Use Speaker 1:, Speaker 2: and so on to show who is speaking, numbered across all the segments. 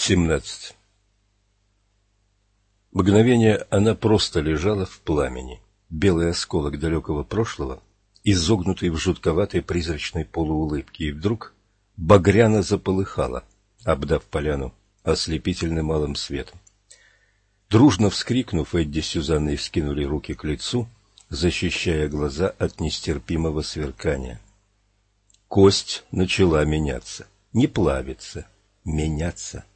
Speaker 1: 17. Мгновение она просто лежала в пламени. Белый осколок далекого прошлого, изогнутый в жутковатой призрачной полуулыбке, и вдруг багряно заполыхала, обдав поляну ослепительным малым светом. Дружно вскрикнув, Эдди с Сюзанной вскинули руки к лицу, защищая глаза от нестерпимого сверкания. Кость начала меняться, не плавиться, меняться.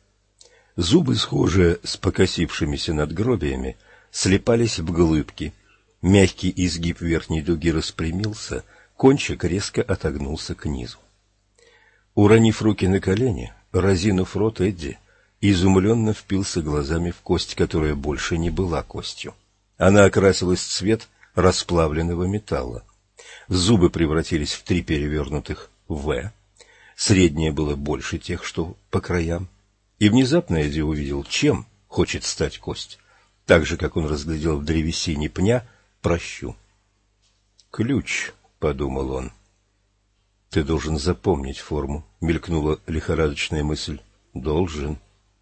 Speaker 1: Зубы, схожие с покосившимися надгробиями, слепались в глыбки. Мягкий изгиб верхней дуги распрямился, кончик резко отогнулся к низу. Уронив руки на колени, разинув рот Эдди, изумленно впился глазами в кость, которая больше не была костью. Она окрасилась в цвет расплавленного металла. Зубы превратились в три перевернутых «В». Среднее было больше тех, что по краям. И внезапно Эдди увидел, чем хочет стать кость, так же, как он разглядел в древесине пня прощу. «Ключ», — подумал он. «Ты должен запомнить форму», — мелькнула лихорадочная мысль. «Должен,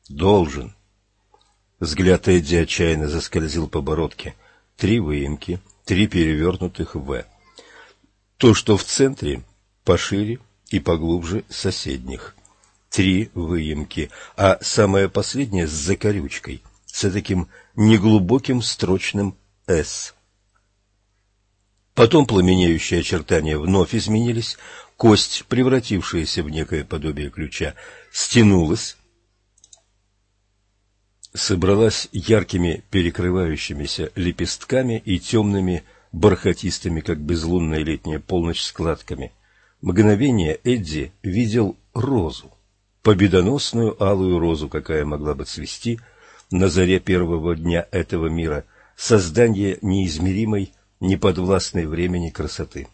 Speaker 1: должен». Взгляд Эдди отчаянно заскользил по бородке. Три выемки, три перевернутых «В». То, что в центре, пошире и поглубже соседних три выемки, а самая последняя с закорючкой, с таким неглубоким строчным «С». Потом пламенеющие очертания вновь изменились, кость, превратившаяся в некое подобие ключа, стянулась, собралась яркими перекрывающимися лепестками и темными бархатистыми, как безлунная летняя полночь, складками. Мгновение Эдди видел розу победоносную алую розу, какая могла бы цвести на заре первого дня этого мира, создание неизмеримой, неподвластной времени красоты.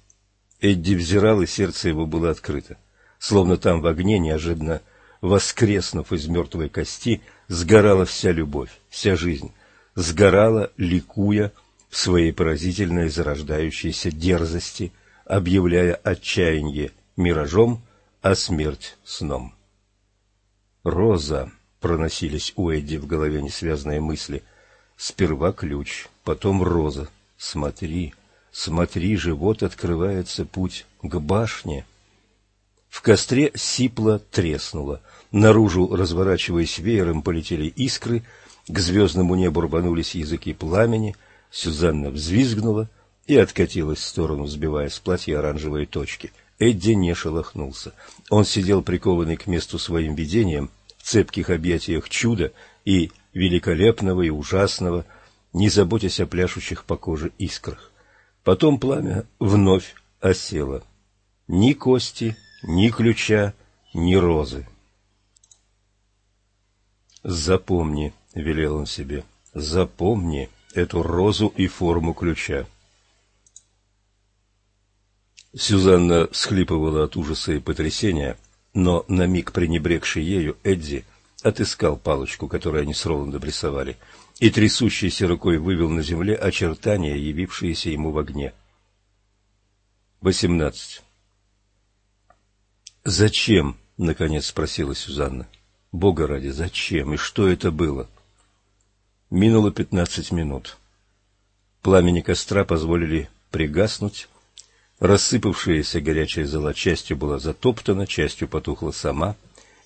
Speaker 1: Эдди взирал, и сердце его было открыто. Словно там в огне, неожиданно воскреснув из мертвой кости, сгорала вся любовь, вся жизнь, сгорала, ликуя в своей поразительной зарождающейся дерзости, объявляя отчаяние миражом, а смерть сном. «Роза!» — проносились у Эдди в голове несвязные мысли. «Сперва ключ, потом роза. Смотри, смотри же, вот открывается путь к башне». В костре сипло треснуло. Наружу, разворачиваясь веером, полетели искры, к звездному небу рванулись языки пламени, Сюзанна взвизгнула и откатилась в сторону, сбивая с платья оранжевые точки. Эдди не шелохнулся. Он сидел прикованный к месту своим видением, цепких объятиях чуда и великолепного и ужасного, не заботясь о пляшущих по коже искрах. Потом пламя вновь осело. Ни кости, ни ключа, ни розы. «Запомни», — велел он себе, — «запомни эту розу и форму ключа». Сюзанна всхлипывала от ужаса и потрясения, но на миг пренебрегший ею Эдди отыскал палочку, которую они с Роландом рисовали, и трясущейся рукой вывел на земле очертания, явившиеся ему в огне. Восемнадцать. «Зачем?» — наконец спросила Сюзанна. «Бога ради, зачем? И что это было?» Минуло пятнадцать минут. Пламени костра позволили пригаснуть, Рассыпавшаяся горячая зола частью была затоптана, частью потухла сама.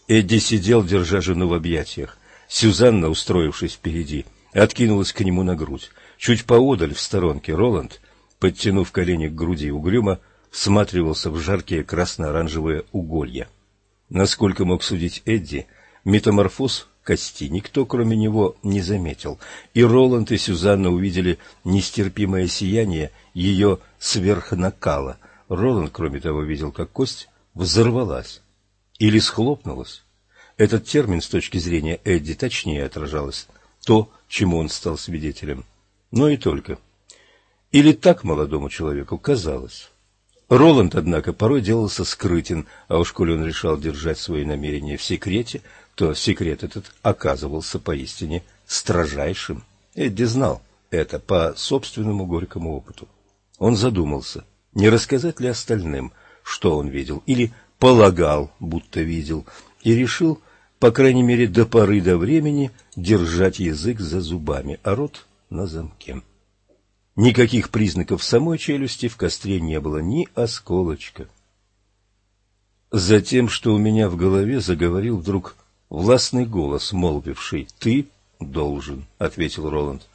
Speaker 1: Эдди сидел, держа жену в объятиях. Сюзанна, устроившись впереди, откинулась к нему на грудь. Чуть поодаль, в сторонке, Роланд, подтянув колени к груди угрюмо, всматривался в жаркие красно-оранжевые уголья. Насколько мог судить Эдди, метаморфоз кости никто, кроме него, не заметил, и Роланд и Сюзанна увидели нестерпимое сияние ее сверхнакала. Роланд, кроме того, видел, как кость взорвалась или схлопнулась. Этот термин с точки зрения Эдди точнее отражалось то, чему он стал свидетелем. Но и только. Или так молодому человеку казалось. Роланд, однако, порой делался скрытен, а уж коли он решал держать свои намерения в секрете, то секрет этот оказывался поистине строжайшим. Эдди знал это по собственному горькому опыту. Он задумался, не рассказать ли остальным, что он видел, или полагал, будто видел, и решил по крайней мере до поры до времени, держать язык за зубами, а рот на замке. Никаких признаков самой челюсти в костре не было, ни осколочка. Затем, что у меня в голове заговорил вдруг властный голос, молвивший «Ты должен», — ответил Роланд.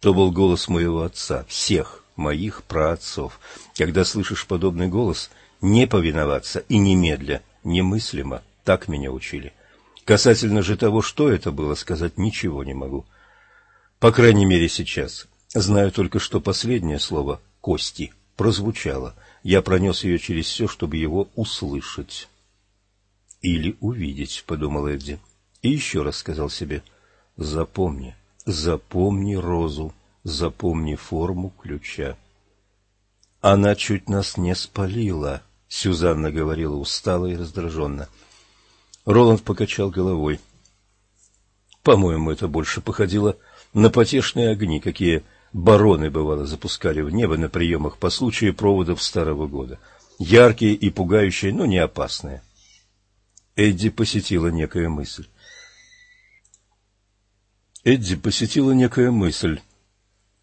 Speaker 1: То был голос моего отца, всех моих праотцов. Когда слышишь подобный голос, не повиноваться и немедля немыслимо, так меня учили. Касательно же того, что это было, сказать ничего не могу. По крайней мере, сейчас. Знаю только, что последнее слово «кости» прозвучало. Я пронес ее через все, чтобы его услышать. «Или увидеть», — подумал Эдди. И еще раз сказал себе «Запомни, запомни розу, запомни форму ключа». Она чуть нас не спалила, — Сюзанна говорила устало и раздраженно. Роланд покачал головой. По-моему, это больше походило на потешные огни, какие бароны, бывало, запускали в небо на приемах по случаю проводов Старого года. Яркие и пугающие, но не опасные. Эдди посетила некая мысль. Эдди посетила некая мысль.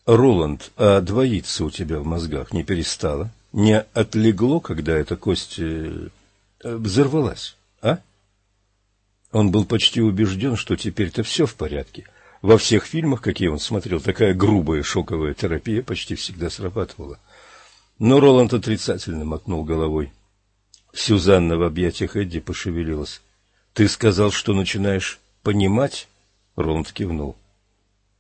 Speaker 1: «Роланд, а двоиться у тебя в мозгах не перестало? Не отлегло, когда эта кость э, взорвалась, а?» Он был почти убежден, что теперь-то все в порядке. Во всех фильмах, какие он смотрел, такая грубая шоковая терапия почти всегда срабатывала. Но Роланд отрицательно мотнул головой. Сюзанна в объятиях Эдди пошевелилась. «Ты сказал, что начинаешь понимать?» Роланд кивнул.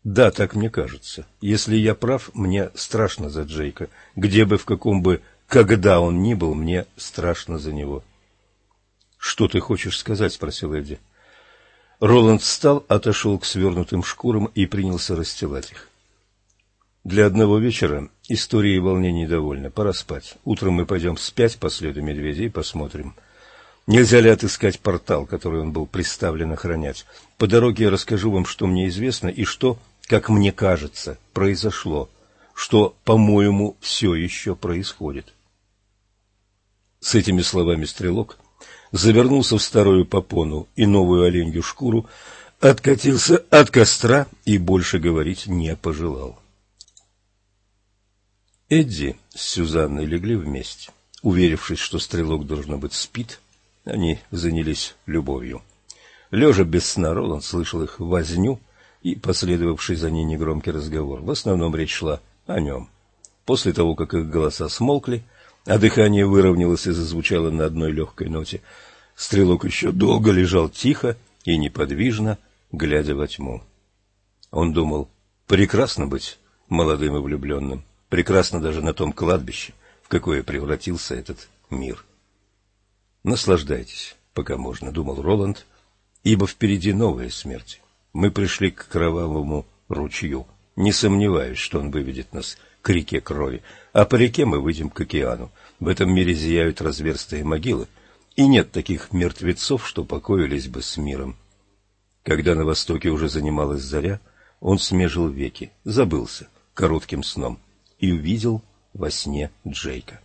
Speaker 1: Да, так мне кажется. Если я прав, мне страшно за Джейка. Где бы, в каком бы, когда он ни был, мне страшно за него. Что ты хочешь сказать? спросил Эдди. Роланд встал, отошел к свернутым шкурам и принялся расстилать их. Для одного вечера истории волнений довольно. Пора спать. Утром мы пойдем спять по следу медведя и посмотрим. Нельзя ли отыскать портал, который он был приставлен охранять? По дороге я расскажу вам, что мне известно и что как мне кажется, произошло, что, по-моему, все еще происходит. С этими словами стрелок завернулся в старую попону и новую оленью шкуру, откатился от костра и больше говорить не пожелал. Эдди с Сюзанной легли вместе. Уверившись, что стрелок, должно быть, спит, они занялись любовью. Лежа без сна, Роланд слышал их возню и последовавший за ней негромкий разговор. В основном речь шла о нем. После того, как их голоса смолкли, а дыхание выровнялось и зазвучало на одной легкой ноте, стрелок еще долго лежал тихо и неподвижно, глядя во тьму. Он думал, прекрасно быть молодым и влюбленным, прекрасно даже на том кладбище, в какое превратился этот мир. Наслаждайтесь, пока можно, думал Роланд, ибо впереди новая смерть мы пришли к кровавому ручью. Не сомневаюсь, что он выведет нас к реке крови, а по реке мы выйдем к океану. В этом мире зияют разверстые могилы, и нет таких мертвецов, что покоились бы с миром. Когда на востоке уже занималась заря, он смежил веки, забылся коротким сном и увидел во сне Джейка.